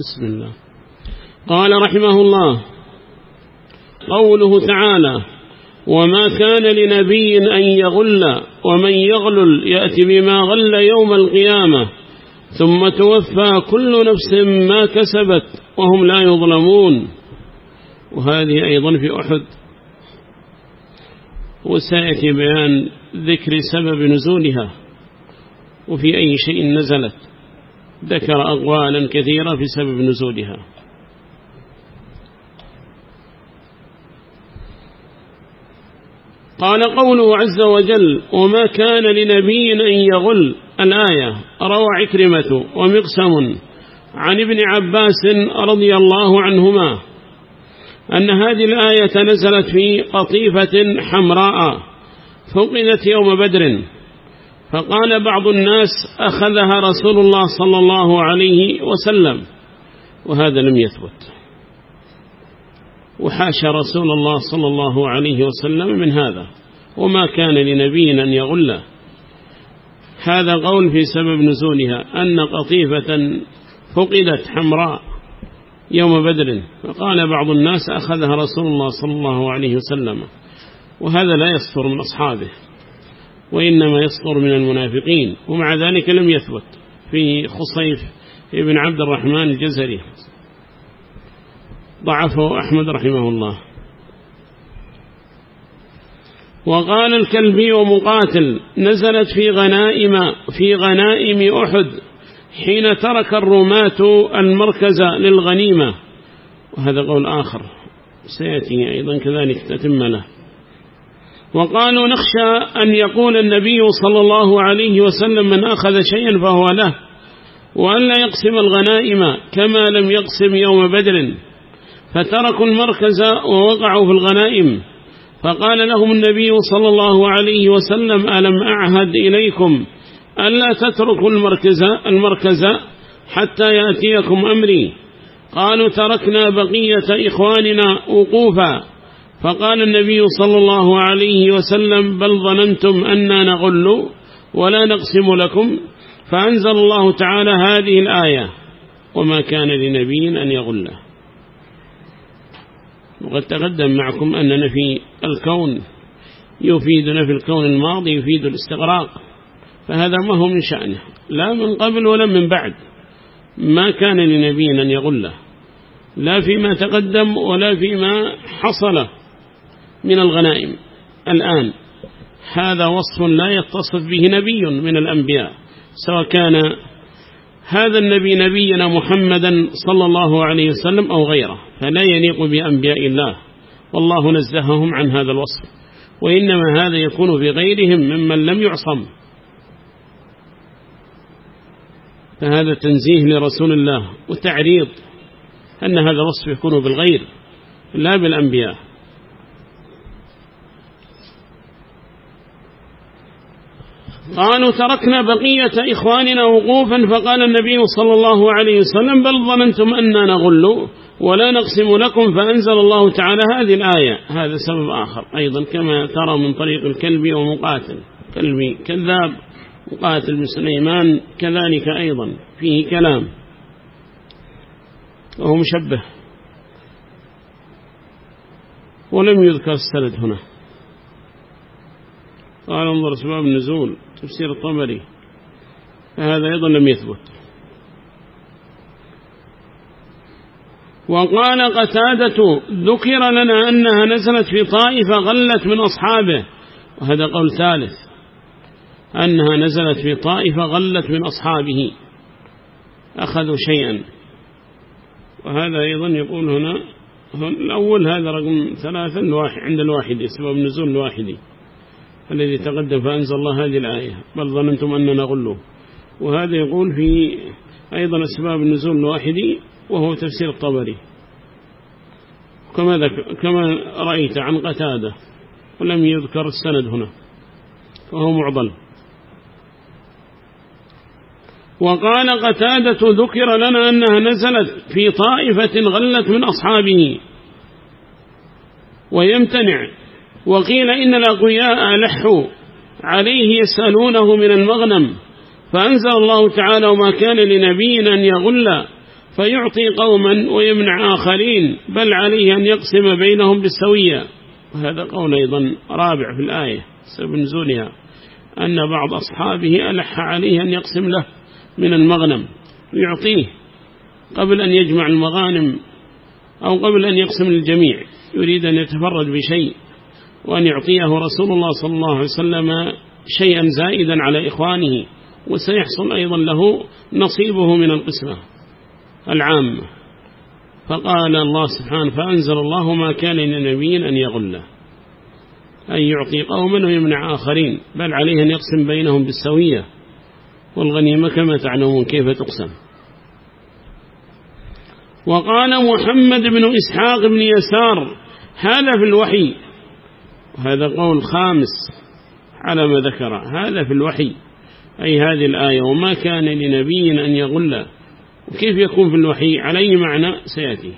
بسم الله. قال رحمه الله قوله تعالى وما كان لنبي أن يغل ومن يغلل يأتي بما غل يوم القيامة ثم توفى كل نفس ما كسبت وهم لا يظلمون. وهذه أيضا في أحد. وسيأتي بيان ذكر سبب نزولها وفي أي شيء نزلت. ذكر أقوالا كثيرة في سبب نزولها. قال قوله عز وجل وما كان لنبي أن يغل الآية روى عكرمة ومقسم عن ابن عباس رضي الله عنهما أن هذه الآية نزلت في قطيفة حمراء فقدت يوم بدر. فقال بعض الناس أخذها رسول الله صلى الله عليه وسلم وهذا لم يثبت. وحاشى رسول الله صلى الله عليه وسلم من هذا وما كان لنبي أن يغله. هذا قول في سبب نزولها أن قطيفة فقدت حمراء يوم بدر. فقال بعض الناس أخذها رسول الله صلى الله عليه وسلم وهذا لا يصفر من أصحابه. وإنما يصدر من المنافقين ومع ذلك لم يثبت في خصيف ابن عبد الرحمن الجزري. ضعفه أحمد رحمه الله. وقال الكلبي ومقاتل نزلت في غنائم في غنائم أحد حين ترك الرماة المركز للغنيمة. وهذا قول آخر. سيأتي أيضا كذلك تتم له. وقالوا نخشى أن يقول النبي صلى الله عليه وسلم من أخذ شيئا فهو له وأن لا يقسم الغنائم كما لم يقسم يوم بدر. فتركوا المركز ووقعوا في الغنائم. فقال لهم النبي صلى الله عليه وسلم ألم أعهد إليكم ألا تتركوا المركز, المركز حتى يأتيكم أمري؟ قالوا تركنا بقية إخواننا وقوفا. فقال النبي صلى الله عليه وسلم بل ظننتم أننا نغل ولا نقسم لكم فأنزل الله تعالى هذه الآية وما كان لنبي أن يغله وقد تقدم معكم أننا في الكون يفيدنا في الكون الماضي يفيد الاستغراق فهذا ما هو من شأنه لا من قبل ولا من بعد. ما كان لنبي أن يغله لا فيما تقدم ولا فيما حصل. من الغنائم. الآن هذا وصف لا يتصف به نبي من الأنبياء سواء كان هذا النبي نبينا محمدا صلى الله عليه وسلم أو غيره فلا يليق بأنبياء الله. والله نزههم عن هذا الوصف. وإنما هذا يكون بغيرهم ممن لم يعصم. فهذا تنزيه لرسول الله وتعريض أن هذا الوصف يكون بالغير لا بالأنبياء. قالوا تركنا بقية إخواننا وقوفا فقال النبي صلى الله عليه وسلم بل ظننتم أننا نغل ولا نقسم لكم فأنزل الله تعالى هذه الآية. هذا سبب آخر. أيضا كما ترى من طريق الكلب ومقاتل. كلبي كذاب مقاتل بن سليمان كذلك أيضا. فيه كلام. وهو مشبه. ولم يذكر السند هنا. قال انظر سباب النزول. تفسير الطمري فهذا أيضا لم يثبت. وقال قتادة ذكر لنا أنها نزلت في طائفة غلت من أصحابه. وهذا قول ثالث أنها نزلت في طائفة غلت من أصحابه. أخذوا شيئا. وهذا أيضا يقول هنا الأول هذا رقم ثلاثة عند الواحد سبب نزول الواحدي الذي تقدم فأنزل الله هذه الآية. بل ظننتم أننا نغلو وهذا يقول في أيضا أسباب النزول الواحدي وهو تفسير الطبري. كما, كما رأيت عن قتادة ولم يذكر السند هنا وهو معضل. وقال قتادة ذكر لنا أنها نزلت في طائفة غلت من أصحابه. ويمتنع وقيل إن الأقوياء لحوا عليه يسألونه من المغنم فأنزل الله تعالى وما كان لنبي أن يغل فيعطي قوما ويمنع آخرين بل عليه أن يقسم بينهم بالسوية. وهذا قول أيضا رابع في الآية سبب نزولها أن بعض أصحابه ألح عليه أن يقسم له من المغنم ويعطيه قبل أن يجمع المغانم أو قبل أن يقسم للجميع يريد أن يتفرد بشيء. وأن يعطيه رسول الله صلى الله عليه وسلم شيئا زائدا على إخوانه وسيحصل أيضا له نصيبه من القسمة العامة. فقال الله سبحانه فأنزل الله ما كان لنبي أن يغله أن يعطي قوما ويمنع آخرين بل عليه أن يقسم بينهم بالسوية والغنيمة كما تعلمون كيف تقسم. وقال محمد بن إسحاق بن يسار هذا في الوحي هذا قول خامس على ما ذكر. هذا في الوحي. أي هذه الآية. وما كان لنبي أن يغل. وكيف يكون في الوحي؟ عليه معنى؟ سيأتي.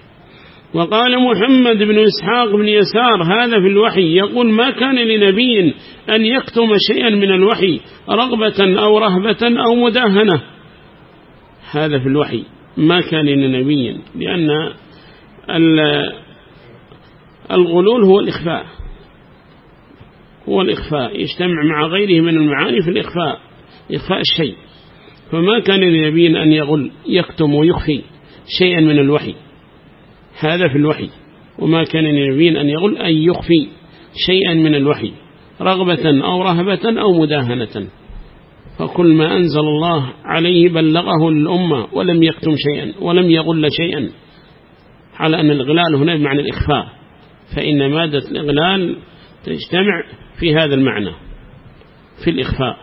وقال محمد بن إسحاق بن يسار هذا في الوحي. يقول ما كان لنبي أن يكتم شيئا من الوحي رغبة أو رهبة أو مداهنة. هذا في الوحي. ما كان لنبي لأن الغلول هو الإخفاء. هو الإخفاء يجتمع مع غيره من المعاني في الإخفاء إخفاء الشيء. فما كان لنبي أن يغل يكتم ويخفي شيئا من الوحي. هذا في الوحي. وما كان لنبي أن يغل أن يخفي شيئا من الوحي رغبة أو رهبة أو مداهنة. فكل ما أنزل الله عليه بلغه الأمة ولم يكتم شيئا ولم يغل شيئا. على أن الإغلال هنا بمعنى الإخفاء. فإن مادة الإغلال تجتمع في هذا المعنى في الإخفاء.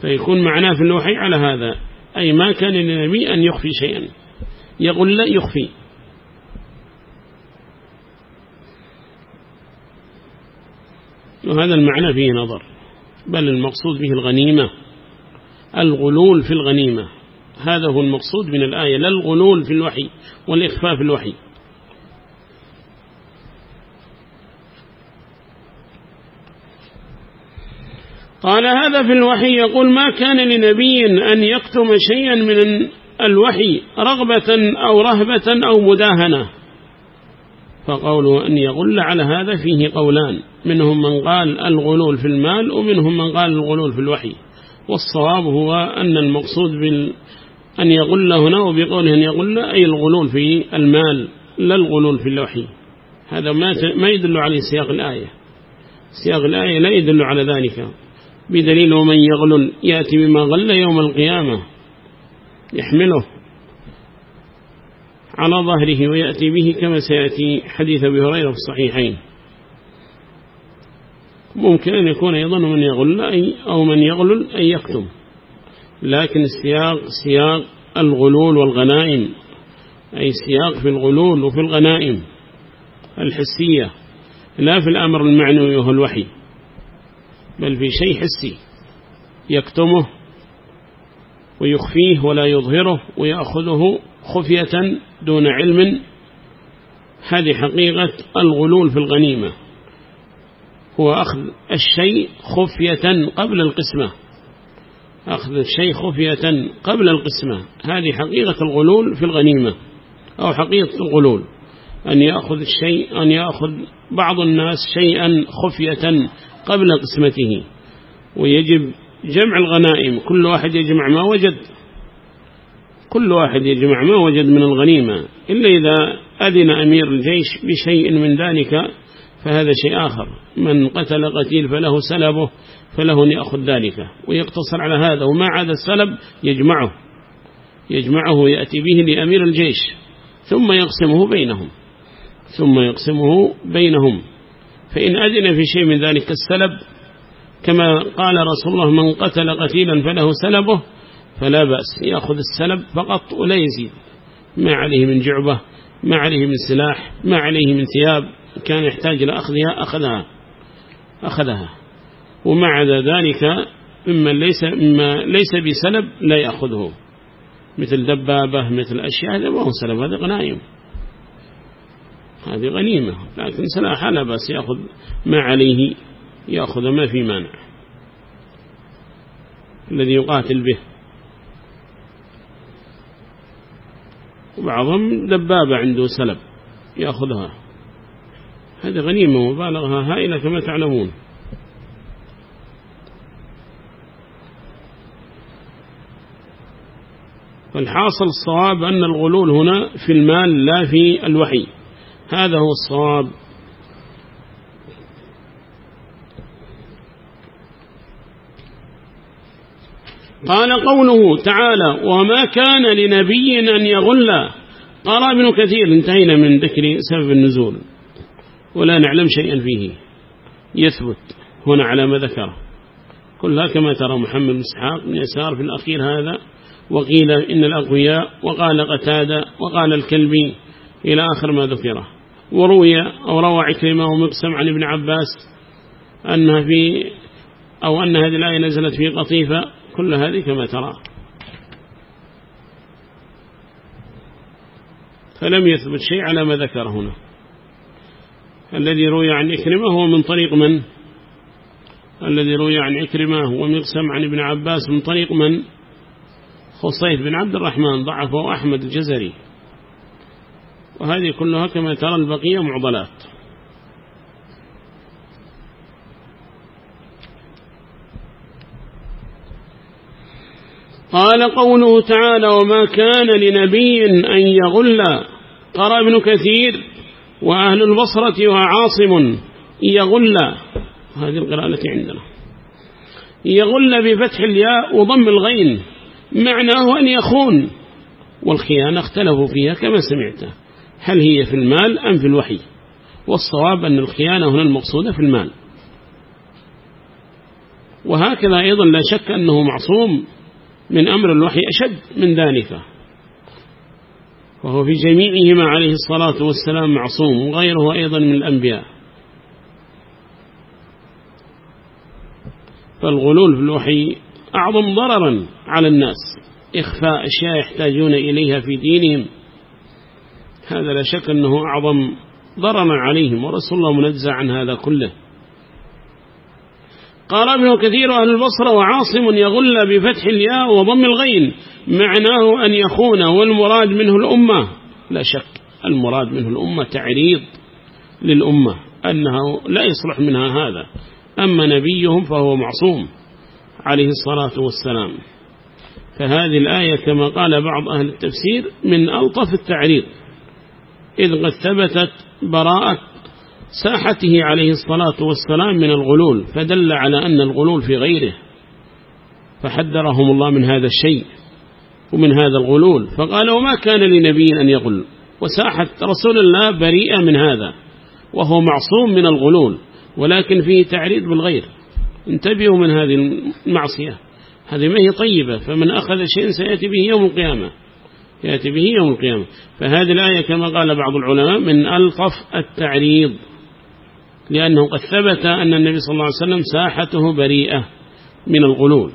فيكون معناه في الوحي على هذا أي ما كان للنبي أن يخفي شيئا. يقول لا يخفي. وهذا المعنى فيه نظر بل المقصود به الغنيمة الغلول في الغنيمة. هذا هو المقصود من الآية لا الغلول في الوحي والإخفاء في الوحي. قال هذا في الوحي يقول ما كان لنبي أن يكتم شيئا من الوحي رغبة أو رهبة أو مداهنة. فقوله أن يغل على هذا فيه قولان منهم من قال الغلول في المال ومنهم من قال الغلول في الوحي. والصواب هو أن المقصود بال أن يغل هنا وبقوله أن يغل أي الغلول في المال لا الغلول في الوحي. هذا ما يدل عليه سياق الآية. سياق الآية لا يدل على ذلك. بدليل ومن يغلل يأتي بما غل يوم القيامة. يحمله على ظهره ويأتي به كما سيأتي حديث أبي هريرة في الصحيحين. ممكن أن يكون أيضا من يغل أي أو من يغلل أن يكتم. لكن السياق سياق الغلول والغنائم. أي سياق في الغلول وفي الغنائم الحسية. لا في الأمر المعنوي وهو الوحي. بل في شيء حسي يكتمه ويخفيه ولا يظهره ويأخذه خفية دون علم. هذه حقيقة الغلول في الغنيمة. هو أخذ الشيء خفية قبل القسمة. أخذ الشيء خفية قبل القسمة. هذه حقيقة الغلول في الغنيمة أو حقيقة الغلول. أن يأخذ الشيء أن يأخذ بعض الناس شيئا خفية قبل قسمته. ويجب جمع الغنائم. كل واحد يجمع ما وجد. كل واحد يجمع ما وجد من الغنيمة. إلا إذا أذن أمير الجيش بشيء من ذلك فهذا شيء آخر. من قتل قتيل فله سلبه فله أن يأخذ ذلك. ويقتصر على هذا. وما عاد السلب يجمعه. يجمعه ويأتي به لأمير الجيش. ثم يقسمه بينهم. ثم يقسمه بينهم. فإن أذن في شيء من ذلك السلب كما قال رسول الله من قتل قتيلا فله سلبه فلا بأس يأخذ السلب فقط ولا يزيد. ما عليه من جعبة ما عليه من سلاح ما عليه من ثياب كان يحتاج إلى أخذها أخذها عدا ذلك مما ليس, مما ليس بسلب لا يأخذه. مثل دبابة مثل أشياء هذا ما هو سلب هذا غنائم. هذه غنيمة لكن سلاح لا بس يأخذ ما عليه يأخذ ما في مانع. الذي يقاتل به. وبعضهم دبابة عنده سلب يأخذها. هذه غنيمة مبالغها هائلة كما تعلمون. فالحاصل الصواب أن الغلول هنا في المال لا في الوحي. هذا هو الصواب. قال قوله تعالى وما كان لنبي أن يغل. قال ابن كثير انتهينا من ذكر سبب النزول ولا نعلم شيئا فيه. يثبت هنا على ما ذكره. كلها كما ترى محمد بن إسحاق بن يسار في الأخير هذا وقيل إن الأقوياء وقال قتادة وقال الكلبي إلى آخر ما ذكره. وروي أو روى عكرمة ومقسم عن ابن عباس أنها في أو أن هذه الآية نزلت في قطيفة كل هذه كما ترى. فلم يثبت شيء على ما ذكر هنا. الذي روي عن إكرمة هو من طريق من؟ الذي روي عن إكرمة ومقسم عن ابن عباس من طريق من؟ خصيف بن عبد الرحمن ضعفه أحمد الجزري. وهذه كلها كما ترى البقية معضلات. قال قوله تعالى وما كان لنبي أن يغل قرأ ابن كثير وأهل البصرة وعاصم يغل هذه القراءة التي عندنا. يغل بفتح الياء وضم الغين معناه أن يخون والخيانة اختلفوا فيها كما سمعت. هل هي في المال أم في الوحي؟ والصواب أن الخيانة هنا المقصودة في المال. وهكذا أيضا لا شك أنه معصوم من أمر الوحي أشد من ذلك. وهو في جميعهما عليه الصلاة والسلام معصوم وغيره أيضا من الأنبياء. فالغلول في الوحي أعظم ضررا على الناس. إخفاء أشياء يحتاجون إليها في دينهم. هذا لا شك أنه أعظم ضررا عليهم ورسول الله منزع عن هذا كله. قال ابن كثير أهل البصرة وعاصم يغل بفتح الياء وضم الغين معناه أن يخون والمراد منه الأمة. لا شك المراد منه الأمة تعريض للأمة أنه لا يصلح منها هذا. أما نبيهم فهو معصوم عليه الصلاة والسلام. فهذه الآية كما قال بعض أهل التفسير من ألطف التعريض. إذ قد ثبتت براءة ساحته عليه الصلاة والسلام من الغلول فدل على أن الغلول في غيره فحذرهم الله من هذا الشيء ومن هذا الغلول. فقال وما كان لنبي أن يغل؟ وساحة رسول الله بريئة من هذا وهو معصوم من الغلول ولكن فيه تعريض بالغير. انتبهوا من هذه المعصية هذه ما هي طيبة فمن أخذ شيء سيأتي به يوم القيامة. يأتي به يوم القيامة. فهذه الآية كما قال بعض العلماء من ألطف التعريض لأنه قد ثبت أن النبي صلى الله عليه وسلم ساحته بريئة من الغلول.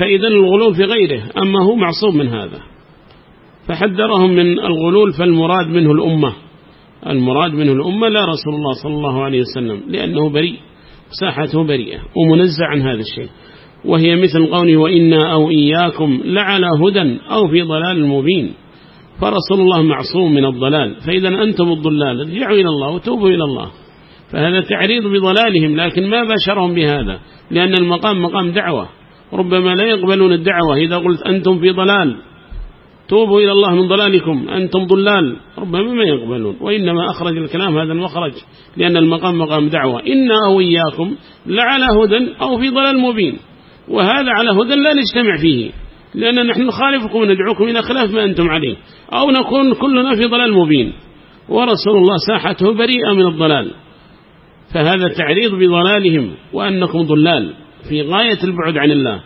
فإذا الغلول في غيره أما هو معصوم من هذا. فحذرهم من الغلول فالمراد منه الأمة. المراد منه الأمة لا رسول الله صلى الله عليه وسلم لأنه بريء ساحته بريئة ومنزع عن هذا الشيء. وهي مثل قوله وإنا أو إياكم لعلى هدى أو في ضلال مبين. فرسول الله معصوم من الضلال. فإذا أنتم الضلال ارجعوا إلى الله وتوبوا إلى الله. فهذا تعريض بضلالهم لكن ما باشرهم بهذا؟ لأن المقام مقام دعوة. ربما لا يقبلون الدعوة. إذا قلت أنتم في ضلال توبوا إلى الله من ضلالكم أنتم ضلال. ربما ما يقبلون. وإنما أخرج الكلام هذا المخرج لأن المقام مقام دعوة. إنا أو إياكم لعلى هدى أو في ضلال مبين. وهذا على هدى لا نجتمع فيه لأن نحن نخالفكم وندعوكم إلى خلاف ما أنتم عليه أو نكون كلنا في ضلال مبين ورسول الله ساحته بريئة من الضلال فهذا تعريض بضلالهم وأنكم ضلال في غاية البعد عن الله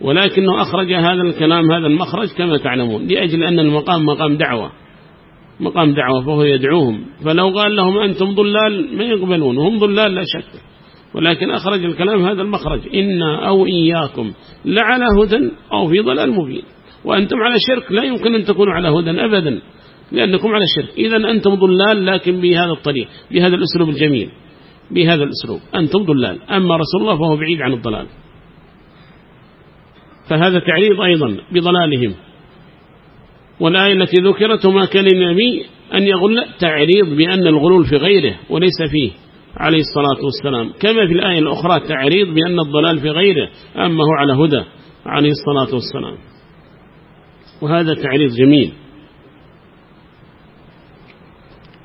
ولكنه أخرج هذا الكلام هذا المخرج كما تعلمون لأجل أن المقام مقام دعوة مقام دعوة فهو يدعوهم فلو قال لهم أنتم ضلال ما يقبلون هم ضلال لا شك. ولكن أخرج الكلام هذا المخرج. إنا أو إياكم لعلى هدى أو في ضلال مبين. وأنتم على شرك لا يمكن أن تكونوا على هدى أبدا لأنكم على شرك. إذا أنتم ضلال لكن بهذا الطريق بهذا الأسلوب الجميل بهذا الأسلوب. أنتم ضلال أما رسول الله فهو بعيد عن الضلال. فهذا تعريض أيضا بضلالهم. والآية التي ذكرت ما كان النبي أن يغل تعريض بأن الغلول في غيره وليس فيه. عليه الصلاة والسلام. كما في الآية الأخرى تعريض بأن الضلال في غيره أما هو على هدى عليه الصلاة والسلام. وهذا تعريض جميل.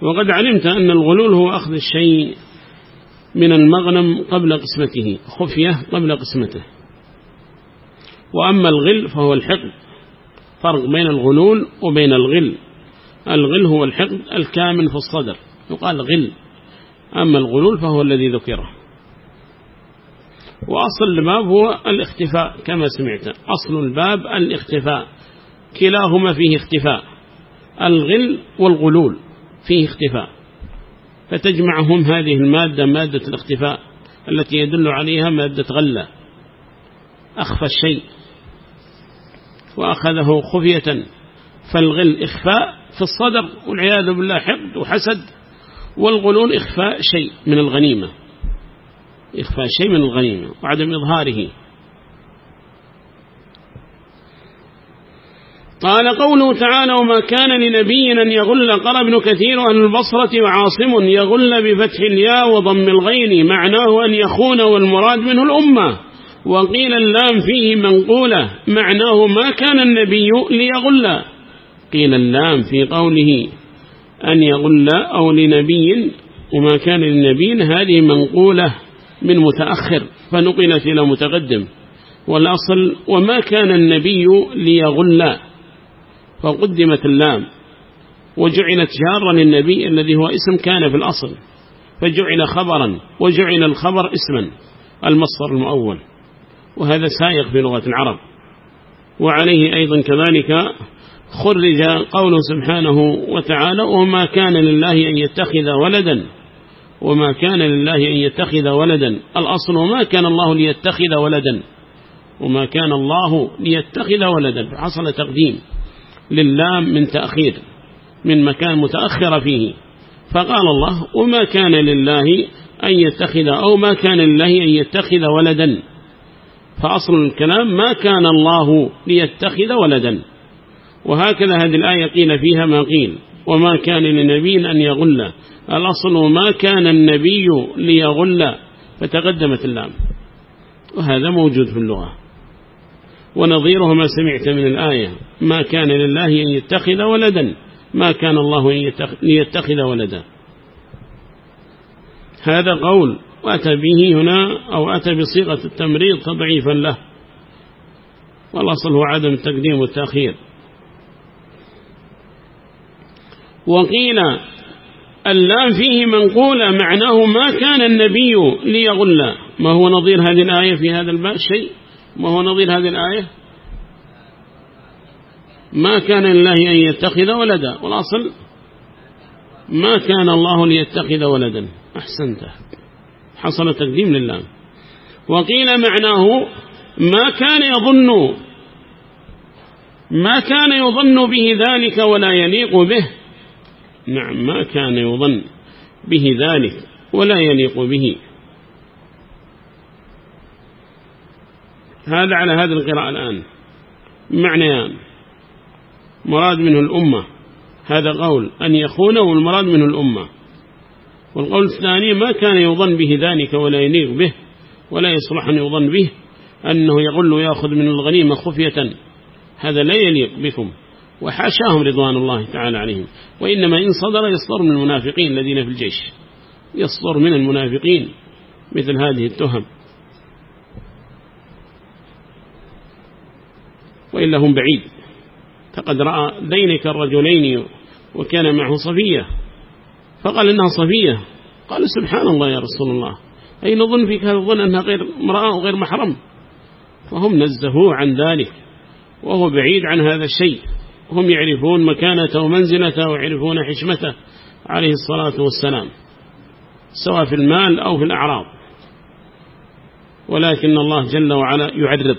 وقد علمت أن الغلول هو أخذ الشيء من المغنم قبل قسمته خفية قبل قسمته. وأما الغل فهو الحقد فرق بين الغلول وبين الغل. الغل هو الحقد الكامن في الصدر يقال غل. أما الغلول فهو الذي ذكره. وأصل الباب هو الاختفاء كما سمعت. أصل الباب الاختفاء. كلاهما فيه اختفاء. الغل والغلول فيه اختفاء. فتجمعهم هذه المادة مادة الاختفاء التي يدل عليها مادة غلة. أخفى الشيء. وأخذه خفية. فالغل إخفاء في الصدر والعياذ بالله حقد وحسد. والغلول إخفاء شيء من الغنيمة. إخفاء شيء من الغنيمة وعدم إظهاره. قال قوله تعالى وما كان لنبي أن يغل قال ابن كثير أهل البصرة وعاصم يغل بفتح الياء وضم الغين معناه أن يخون والمراد منه الأمة. وقيل اللام فيه منقولة معناه ما كان النبي ليغل. قيل اللام في قوله أن يغل أو لنبي وما كان للنبي هذه منقولة من متأخر فنقلت إلى متقدم. والأصل وما كان النبي ليغل فقدمت اللام وجعلت جارا للنبي الذي هو اسم كان في الأصل فجعل خبرا وجعل الخبر اسما المصدر المؤول. وهذا سائق في لغة العرب. وعليه أيضا كذلك خرج قوله سبحانه وتعالى وما كان لله أن يتخذ ولدا وما كان لله أن يتخذ ولدا. الأصل وما كان الله ليتخذ ولدا وما كان الله ليتخذ ولدا. فحصل تقديم للام من تأخير من مكان متأخر فيه. فقال الله وما كان لله أن يتخذ أو ما كان لله أن يتخذ ولدا. فأصل الكلام ما كان الله ليتخذ ولدا. وهكذا هذه الآية قيل فيها ما قيل. وما كان لنبي أن يغل. الأصل ما كان النبي ليغل فتقدمت اللام. وهذا موجود في اللغة. ونظيره ما سمعت من الآية. ما كان لله أن يتخذ ولدا. ما كان الله أن يتخذ ولدا. هذا قول. وأتى به هنا أو أتى بصيغة التمريض تضعيفا له. والأصل هو عدم التقديم والتأخير. وقيل اللام فيه منقولة معناه ما كان النبي ليغل. ما هو نظير هذه الآية في هذا الباب؟ شيء. ما هو نظير هذه الآية؟ ما كان الله أن يتخذ ولدا. والأصل ما كان الله ليتخذ ولدا. أحسنت. حصل تقديم لله. وقيل معناه ما كان يظن. ما كان يظن به ذلك ولا يليق به. نعم ما كان يظن به ذلك ولا يليق به. هذا على هذه القراءة الآن. معنيان مراد منه الأمة. هذا قول أن يخونه والمراد منه الأمة. والقول الثاني ما كان يظن به ذلك ولا يليق به ولا يصلح أن يظن به أنه يغل ويأخذ من الغنيمة خفية. هذا لا يليق بكم. وحاشاهم رضوان الله تعالى عليهم. وإنما إن صدر يصدر من المنافقين الذين في الجيش. يصدر من المنافقين مثل هذه التهم. وإلا هم بعيد. فقد رأى ذينك الرجلين وكان معه صفية. فقال إنها صفية. قال سبحان الله يا رسول الله. أي نظن فيك هذا الظن أنها غير امرأة وغير محرم. فهم نزهوه عن ذلك. وهو بعيد عن هذا الشيء. هم يعرفون مكانته ومنزلته ويعرفون حشمته عليه الصلاة والسلام سواء في المال أو في الأعراض. ولكن الله جل وعلا يعرض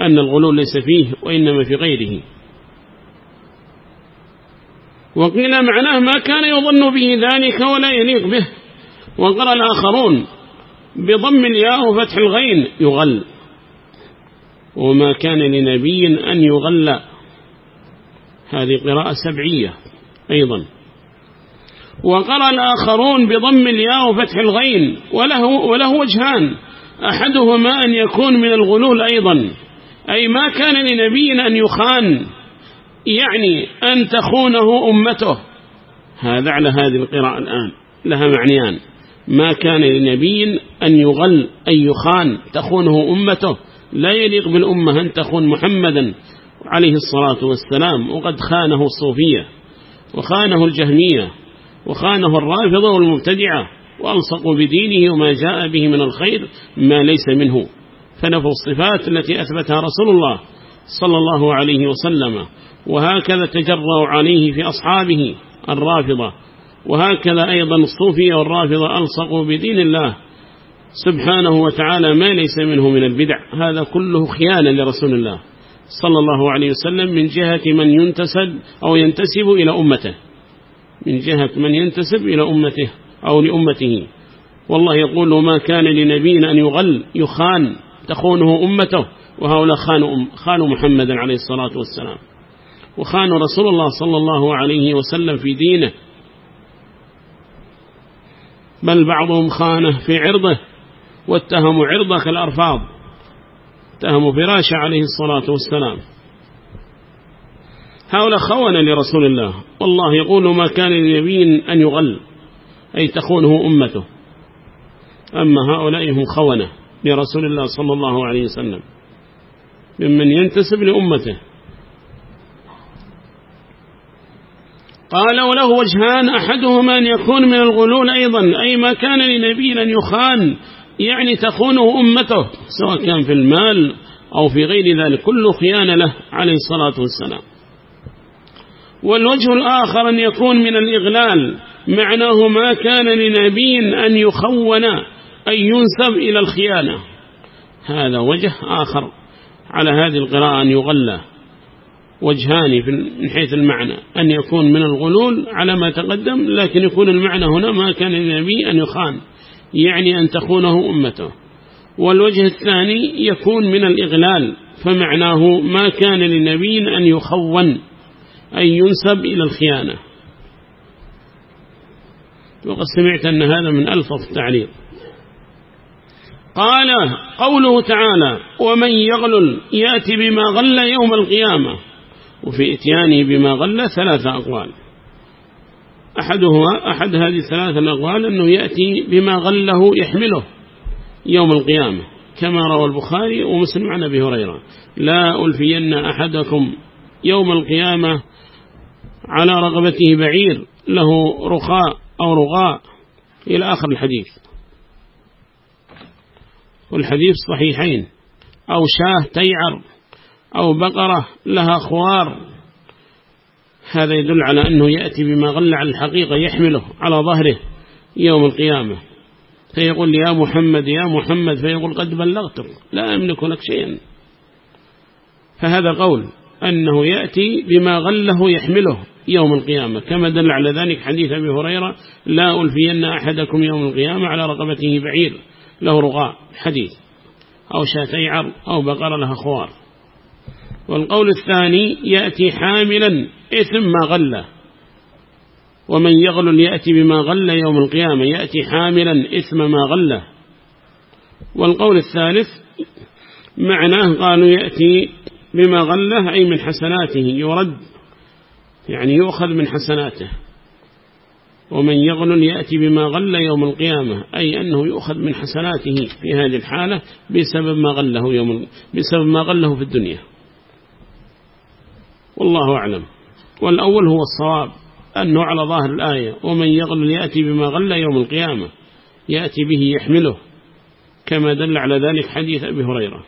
أن الغلول ليس فيه وإنما في غيره. وقيل معناه ما كان يظن به ذلك ولا يليق به. وقال الآخرون بضم الياء وفتح الغين يغل. وما كان لنبي أن يغل هذه قراءة سبعية أيضا. وقرأ الآخرون بضم الياء وفتح الغين وله, وله وجهان. أحدهما أن يكون من الغلول أيضا. أي ما كان لنبي أن يخان يعني أن تخونه أمته. هذا على هذه القراءة الآن. لها معنيان. ما كان لنبي أن يغل أن يخان تخونه أمته. لا يليق بالأمة أن تخون محمدا. عليه الصلاة والسلام وقد خانه الصوفية وخانه الجهمية وخانه الرافضة والمبتدعة وألصقوا بدينه وما جاء به من الخير ما ليس منه. فنفوا الصفات التي أثبتها رسول الله صلى الله عليه وسلم وهكذا تجروا عليه في أصحابه الرافضة وهكذا أيضا الصوفية والرافضة ألصقوا بدين الله سبحانه وتعالى ما ليس منه من البدع. هذا كله خيانة لرسول الله. صلى الله عليه وسلم من جهة من ينتسب أو ينتسب إلى أمته. من جهة من ينتسب إلى أمته أو لأمته. والله يقول ما كان لنبي أن يغل يخان تخونه أمته. وهؤلاء خانوا, خانوا محمدا عليه الصلاة والسلام. وخانوا رسول الله صلى الله عليه وسلم في دينه. بل بعضهم خانه في عرضه واتهموا عرضه كالأرفاض. اتهموا فراشة عليه الصلاة والسلام. هؤلاء خونة لرسول الله. والله يقول ما كان لنبي أن يغل أي تخونه أمته. أما هؤلاء هم خونة لرسول الله صلى الله عليه وسلم. ممن ينتسب لأمته. قال وله وجهان أحدهما أن يكون من الغلول أيضا أي ما كان لنبي أن يخان يعني تخونه أمته سواء كان في المال أو في غير ذلك كل خيانة له عليه الصلاة والسلام. والوجه الآخر أن يكون من الإغلال معناه ما كان لنبي أن يخون أن ينسب إلى الخيانة. هذا وجه آخر على هذه القراءة أن يغلى وجهان من حيث المعنى. أن يكون من الغلول على ما تقدم لكن يكون المعنى هنا ما كان للنبي أن يخان. يعني أن تخونه أمته. والوجه الثاني يكون من الإغلال فمعناه ما كان للنبي أن يخون أن ينسب إلى الخيانة. وقد سمعت أن هذا من ألفظ التعليق. قال قوله تعالى ومن يغلل يأتي بما غل يوم القيامة. وفي إتيانه بما غل ثلاثة أقوال. أحدها أحد هذه الثلاثة الأقوال أنه يأتي بما غله يحمله يوم القيامة كما روى البخاري ومسلم عن أبي هريرة. لا ألفين أحدكم يوم القيامة على رغبته بعير له رخاء أو رغاء. إلى آخر الحديث. والحديث صحيحين. أو شاة تيعر أو بقرة لها خوار. هذا يدل على أنه يأتي بما غل على الحقيقة يحمله على ظهره يوم القيامة. فيقول يا محمد يا محمد فيقول قد بلغتك لا أملك لك شيئا. فهذا قول أنه يأتي بما غله يحمله يوم القيامة. كما دل على ذلك حديث أبي هريرة لا ألفين أحدكم يوم القيامة على رقبته بعير له رغاء حديث. أو شاتي عر أو بقر لها خوار. والقول الثاني يأتي حاملا إثم ما غله ومن يغل يأتي بما غل يوم القيامة يأتي حاملا إثم ما غله والقول الثالث معناه قالوا يأتي بما غله أي من حسناته يرد يعني يؤخذ من حسناته. ومن يغل يأتي بما غل يوم القيامة أي أنه يؤخذ من حسناته في هذه الحالة بسبب ما غله يوم بسبب ما غله في الدنيا. والله أعلم. والأول هو الصواب أنه على ظاهر الآية ومن يغل يأتي بما غل يوم القيامة يأتي به يحمله كما دل على ذلك حديث أبي هريرة.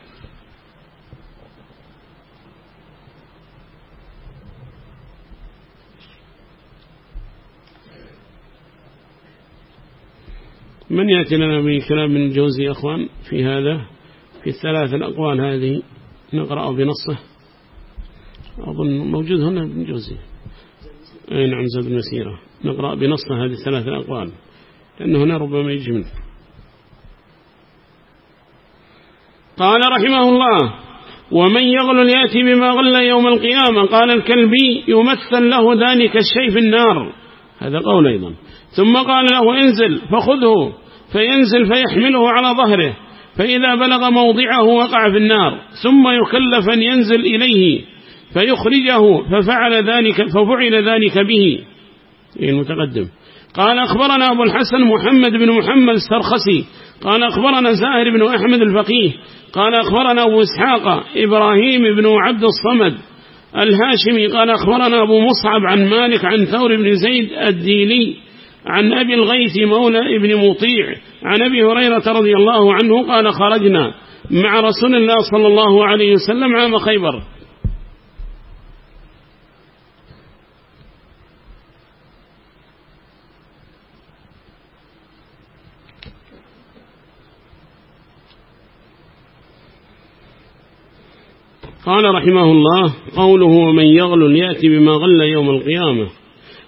من يأتي لنا من الجوزي يا أخوان في هذا؟ في الثلاث الأقوال هذه نقرأ بنصه. أظن موجود هنا ابن جوزي. أي نعم زاد المسيرة نقرأ بنصه هذه الثلاث الأقوال لأن هنا ربما يجي منه. قال رحمه الله ومن يغل يأتي بما غل يوم القيامة. قال الكلبي يمثل له ذلك الشيء في النار. هذا قول أيضا. ثم قال له انزل فخذه. فينزل فيحمله على ظهره. فإذا بلغ موضعه وقع في النار ثم يكلف أن ينزل إليه. فيخرجه ففعل ذلك ففعل ذلك به. المتقدم. قال أخبرنا أبو الحسن محمد بن محمد السرخسي. قال أخبرنا زاهر بن أحمد الفقيه. قال أخبرنا أبو إسحاق إبراهيم بن عبد الصمد الهاشمي. قال أخبرنا أبو مصعب عن مالك عن ثور بن زيد الديلي عن أبي الغيث مولى ابن مطيع عن أبي هريرة رضي الله عنه قال خرجنا مع رسول الله صلى الله عليه وسلم عام خيبر. قال رحمه الله قوله ومن يغل يأتي بما غل يوم القيامة.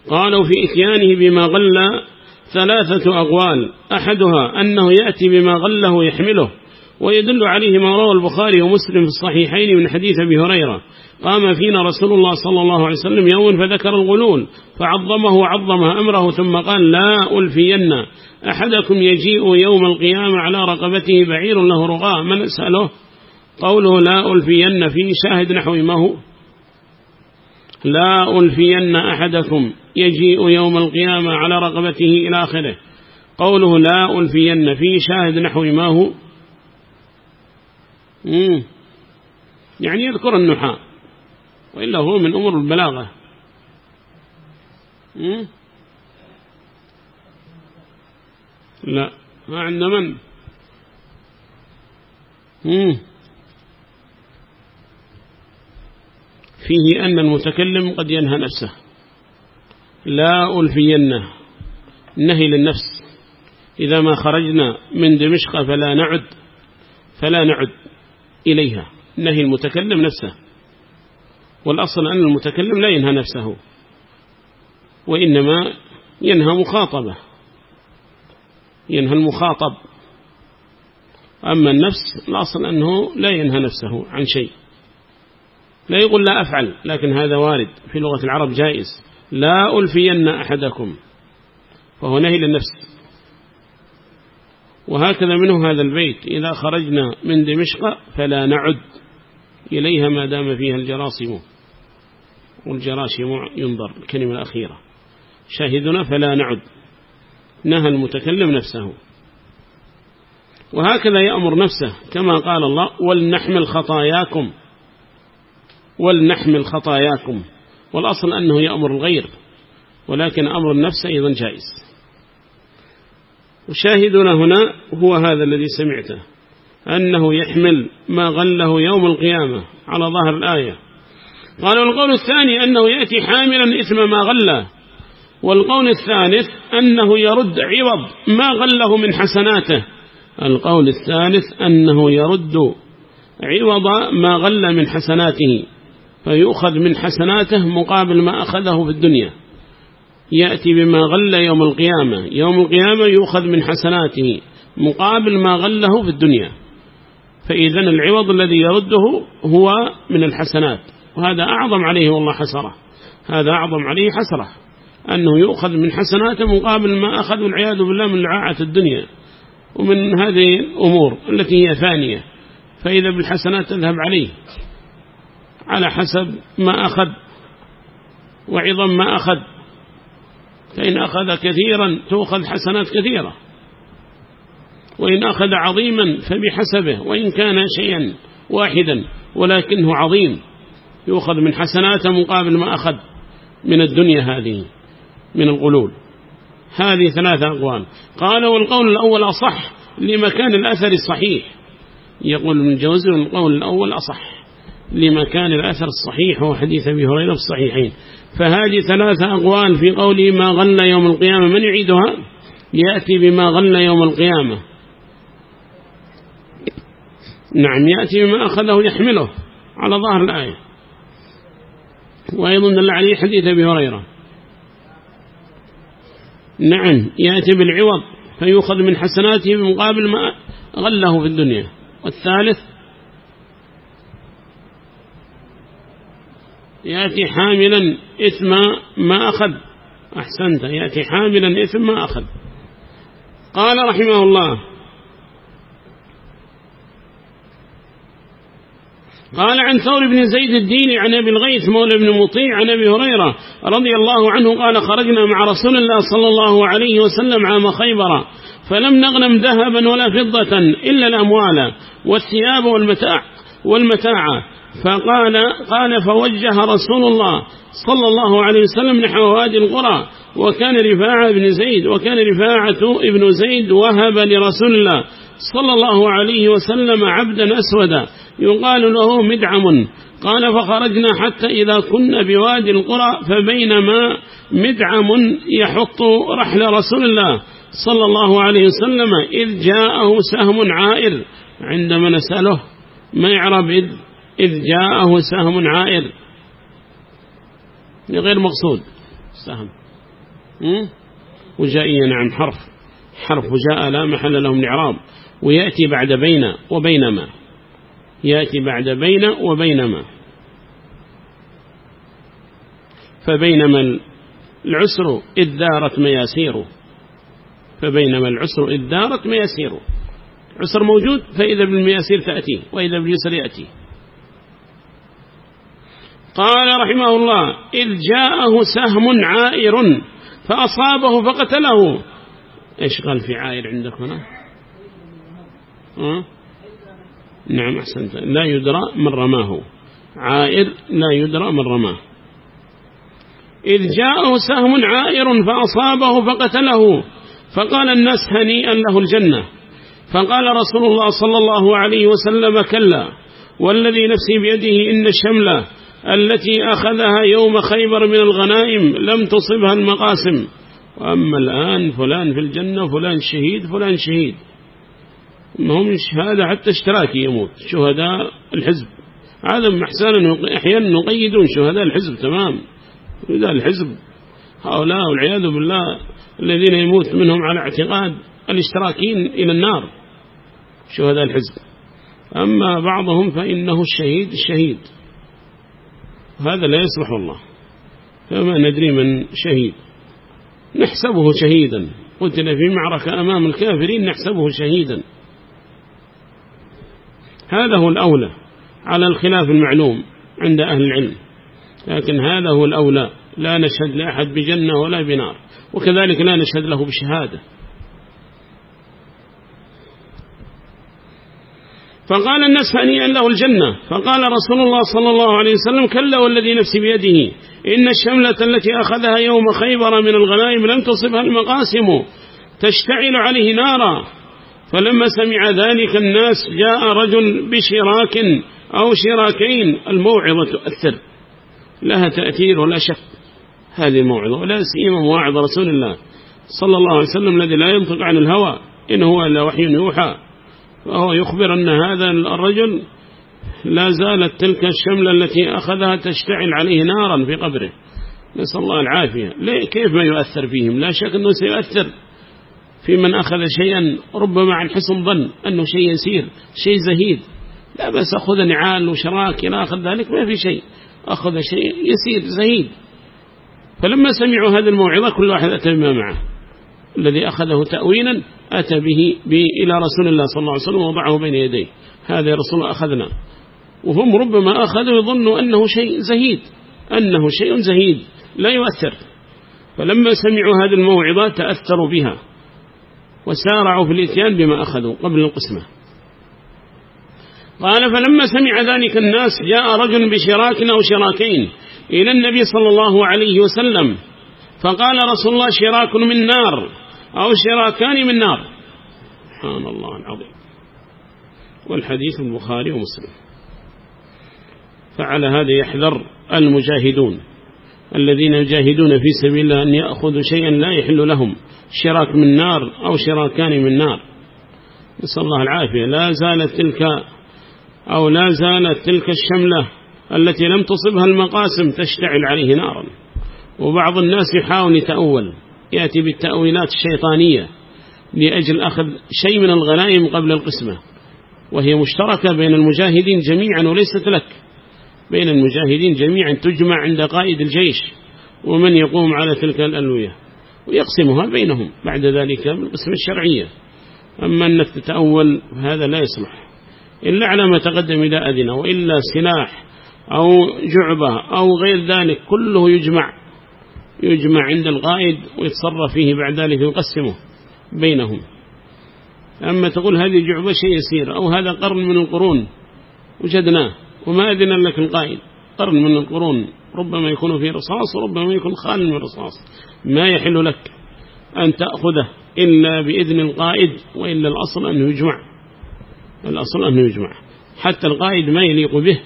قالوا في إتيانه بما غل ثلاثة أقوال. أحدها أنه يأتي بما غله يحمله ويدل عليه ما روى البخاري ومسلم في الصحيحين من حديث أبي هريرة. قام فينا رسول الله صلى الله عليه وسلم يوم فذكر الغلول فعظمه وعظم أمره ثم قال لا ألفين. أحدكم يجيء يوم القيامة على رقبته بعير له رغاء من أسأله؟ قوله لا ألفين فيه شاهد نحو ما هو لا ألفين أحدكم يجيء يوم القيامة على رقبته إلى آخره قوله لا ألفين فيه شاهد نحو ما هو. يعني يذكر النحاء وإلا هو من أمور البلاغة. لا ما عند من مم. فيه أن المتكلم قد ينهى نفسه. لا ألفينه. نهي للنفس. إذا ما خرجنا من دمشق فلا نعد فلا نعد إليها. نهي المتكلم نفسه. والأصل أن المتكلم لا ينهى نفسه وإنما ينهى مخاطبة. ينهى المخاطب. أما النفس الأصل أنه لا ينهى نفسه عن شيء. لا يقول لا أفعل لكن هذا وارد. في لغة العرب جائز. لا ألفين أحدكم. فهو نهي للنفس. وهكذا منه هذا البيت. إذا خرجنا من دمشق فلا نعد إليها ما دام فيها الجراصم والجراشم ينظر الكلمة الأخيرة. شاهدنا فلا نعد. نهى المتكلم نفسه. وهكذا يأمر نفسه كما قال الله ولنحمل خطاياكم. ولنحمل خطاياكم. والأصل أنه يأمر الغير ولكن أمر النفس أيضا جائز. وشاهدنا هنا هو هذا الذي سمعته أنه يحمل ما غله يوم القيامة على ظهر الآية. قال والقول الثاني أنه يأتي حاملا إثم ما غله. والقول الثالث أنه يرد عوض ما غله من حسناته. القول الثالث أنه يرد عوض ما غل من حسناته. فيؤخذ من حسناته مقابل ما أخذه في الدنيا. يأتي بما غل يوم القيامة. يوم القيامة يؤخذ من حسناته مقابل ما غله في الدنيا. فإذا العوض الذي يرده هو من الحسنات. وهذا أعظم عليه والله حسرة. هذا أعظم عليه حسرة. أنه يؤخذ من حسناته مقابل ما أخذ العياذ بالله من لعاعة الدنيا. ومن هذه الأمور التي هي ثانية. فإذا بالحسنات تذهب عليه. على حسب ما أخذ وعظم ما أخذ. فإن أخذ كثيرا تأخذ حسنات كثيرة. وإن أخذ عظيما فبحسبه وإن كان شيئا واحدا ولكنه عظيم يؤخذ من حسناته مقابل ما أخذ من الدنيا هذه من الغلول. هذه ثلاثة أقوال. قال والقول الأول أصح لمكان الأثر الصحيح. يقول من جوزي القول الأول أصح. لمكان الأثر الصحيح هو حديث أبي هريرة الصحيحين. فهذه ثلاثة أقوال في قوله ما غل يوم القيامة. من يعيدها؟ يأتي بما غل يوم القيامة. نعم يأتي بما أخذه يحمله على ظهر الآية. وأيضا دل عليه حديث أبي هريرة. نعم يأتي بالعوض فيؤخذ من حسناته بمقابل ما غله في الدنيا. والثالث يأتي حاملا إثم ما أخذ. أحسنت. يأتي حاملا إثم ما أخذ. قال رحمه الله. قال عن ثور بن زيد الدين عن أبي الغيث مولى بن مطيع عن أبي هريرة رضي الله عنه قال خرجنا مع رسول الله صلى الله عليه وسلم عام خيبر فلم نغنم ذهبا ولا فضة إلا الأموال والثياب والمتاع والمتاع فقال قال فوجه رسول الله صلى الله عليه وسلم نحو وادي القرى وكان رفاعة بن زيد وكان رفاعة ابن زيد وهب لرسول الله صلى الله عليه وسلم عبدا أسودا. يقال له مدعم. قال فخرجنا حتى إذا كنا بوادي القرى فبينما مدعم يحط رحل رسول الله صلى الله عليه وسلم إذ جاءه سهم عائر عندما نسأله ما يعرف إذ, إذ جاءه سهم عائر. غير مقصود. سهم. وجائية نعم حرف. حرف جاء لا محل لهم الإعراب ويأتي بعد بين وبينما. يأتي بعد بين وبينما. فبينما العسر إذ دارت مياسيره فبينما العسر إذ دارت مياسيره عسر موجود فإذا بالمياسير تأتي وإذا باليسر يأتي. قال رحمه الله إذ جاءه سهم عائر فأصابه فقتله. إيش قال في عائر عندك هنا؟ أه؟ نعم أحسنت. لا يدرى من رماه. عائر لا يدرى من رماه. إذ جاءه سهم عائر فأصابه فقتله. فقال الناس هنيئا له الجنة. فقال رسول الله صلى الله عليه وسلم كلا والذي نفسي بيده إن الشملة التي أخذها يوم خيبر من الغنائم لم تصبها المقاسم. وأما الآن فلان في الجنة فلان شهيد فلان شهيد. ما هم شهادة حتى اشتراكي يموت. شهداء الحزب. هذا محسانا أحيانا نقيدون شهداء الحزب تمام. شهداء الحزب. هؤلاء والعياذ بالله الذين يموت منهم على اعتقاد الاشتراكين إلى النار. شهداء الحزب. أما بعضهم فإنه الشهيد الشهيد. هذا لا يصلح والله فما ندري من شهيد. نحسبه شهيدا. قتل في معركة أمام الكافرين نحسبه شهيدا. هذا هو الأولى على الخلاف المعلوم عند أهل العلم. لكن هذا هو الأولى. لا نشهد لأحد بجنة ولا بنار. وكذلك لا نشهد له بشهادة. فقال الناس هنيئا له الجنة. فقال رسول الله صلى الله عليه وسلم كلا والذي نفسي بيده. إن الشملة التي أخذها يوم خيبر من الغنائم لم تصبها المقاسم تشتعل عليه نارا. فلما سمع ذلك الناس جاء رجل بشراك أو شراكين. الموعظة تؤثر. لها تأثير ولا شك. هذه الموعظة ولا سيما مواعظ رسول الله صلى الله عليه وسلم الذي لا ينطق عن الهوى. إن هو إلا وحي يوحى. فهو يخبر أن هذا الرجل لا زالت تلك الشملة التي أخذها تشتعل عليه نارا في قبره. نسأل الله العافية. كيف ما يؤثر فيهم؟ لا شك أنه سيؤثر في من أخذ شيئا ربما عن حسن ظن أنه شيء يسير شيء زهيد. لا بس أخذ نعال وشراك إلى آخر ذلك ما في شيء. أخذ شيء يسير زهيد. فلما سمعوا هذه الموعظة كل واحد أتى بما معه. الذي أخذه تأويلا أتى به, إلى رسول الله صلى الله عليه وسلم ووضعه بين يديه. هذا رسول أخذنا. وهم ربما أخذوا يظنوا أنه شيء زهيد أنه شيء زهيد لا يؤثر. فلما سمعوا هذه الموعظة تأثروا بها وسارعوا في الإتيان بما أخذوا قبل القسمة. قال فلما سمع ذلك الناس جاء رجل بشراك أو شراكين إلى النبي صلى الله عليه وسلم فقال رسول الله شراك من نار. أو شراكان من نار. سبحان الله العظيم. والحديث البخاري ومسلم. فعلى هذا يحذر المجاهدون الذين يجاهدون في سبيل الله أن يأخذوا شيئا لا يحل لهم شراك من نار أو شراكان من نار. نسأل الله العافية. لا زالت تلك أو لا زالت تلك الشملة التي لم تصبها المقاسم تشتعل عليه نارا. وبعض الناس يحاول يتأول. يأتي بالتأويلات الشيطانية لأجل أخذ شيء من الغنائم قبل القسمة وهي مشتركة بين المجاهدين جميعا وليست لك بين المجاهدين جميعا تجمع عند قائد الجيش ومن يقوم على تلك الألوية ويقسمها بينهم بعد ذلك بالقسم الشرعية. أما أنك تتأول هذا لا يصلح إلا على ما تقدم إلى أذن وإلا سلاح أو جعبة أو غير ذلك كله يجمع يجمع عند القائد ويتصرف فيه بعد ذلك ويقسمه بينهم. أما تقول هذه جعبة شيء يسير أو هذا قرن من القرون وجدناه وما أذن لك القائد قرن من القرون ربما يكون فيه رصاص وربما يكون خال من الرصاص ما يحل لك أن تأخذه إلا بإذن القائد وإلا الأصل أنه يجمع. الأصل أنه يجمع. حتى القائد ما يليق به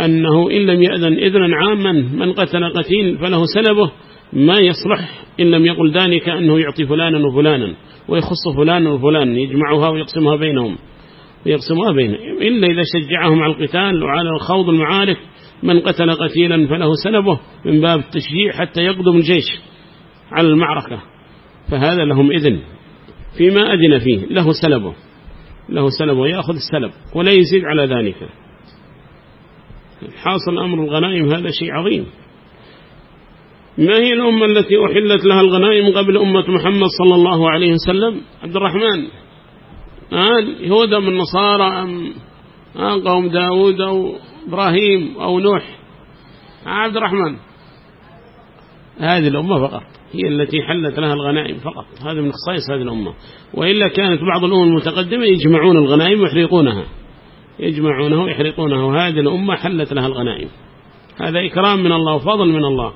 أنه إن لم يأذن إذنا عاما من قتل قتيل فله سلبه ما يصلح إن لم يقل ذلك أنه يعطي فلانا وفلانا ويخص فلانا وفلانا يجمعها ويقسمها بينهم. ويقسمها بينهم إلا إذا شجعهم على القتال وعلى الخوض المعارك من قتل قتيلا فله سلبه من باب التشجيع حتى يقدم الجيش على المعركة. فهذا لهم إذن. فيما أذن فيه له سلبه له سلبه يأخذ السلب ولا يزيد على ذلك. حاصل أمر الغنائم هذا شيء عظيم. ما هي الأمة التي أحلت لها الغنائم قبل أمة محمد صلى الله عليه وسلم؟ عبد الرحمن. آه يهودا من نصارى أم آه قوم داود أو إبراهيم أو نوح. آه عبد الرحمن. هذه الأمة فقط. هي التي حلت لها الغنائم فقط. هذا من خصائص هذه الأمة. وإلا كانت بعض الأمم المتقدمة يجمعون الغنائم ويحرقونها. يجمعونه ويحرقونه. وهذه الأمة حلت لها الغنائم. هذا إكرام من الله وفضل من الله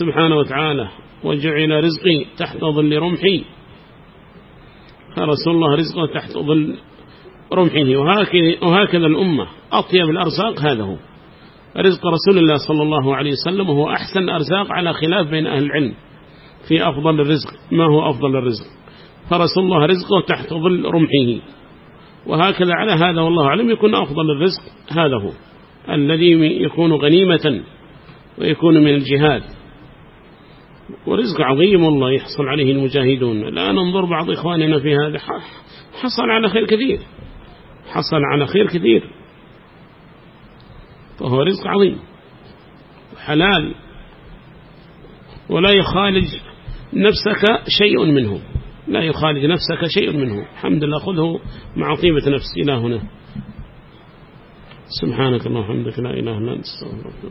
سبحانه وتعالى. وجعل رزقي تحت ظل رمحي فرسول الله رزقه تحت ظل رمحه. وهكذا الأمة. أطيب الأرزاق هذا هو. رزق رسول الله صلى الله عليه وسلم وهو أحسن أرزاق على خلاف بين أهل العلم. في أفضل الرزق. ما هو أفضل الرزق؟ فرسول الله رزقه تحت ظل رمحه. وهكذا على هذا والله أعلم يكون أفضل الرزق هذا هو. الذي يكون غنيمة ويكون من الجهاد. ورزق عظيم والله يحصل عليه المجاهدون. الآن انظر بعض إخواننا في هذا. حصل على خير كثير. حصل على خير كثير. فهو رزق عظيم. حلال. ولا يخالج نفسك شيء منه. لا يخالج نفسك شيء منه. الحمد لله خذه مع طيبة نفس إلى هنا. سبحانك اللهم وبحمدك لا إله إلا أنت أستغفرك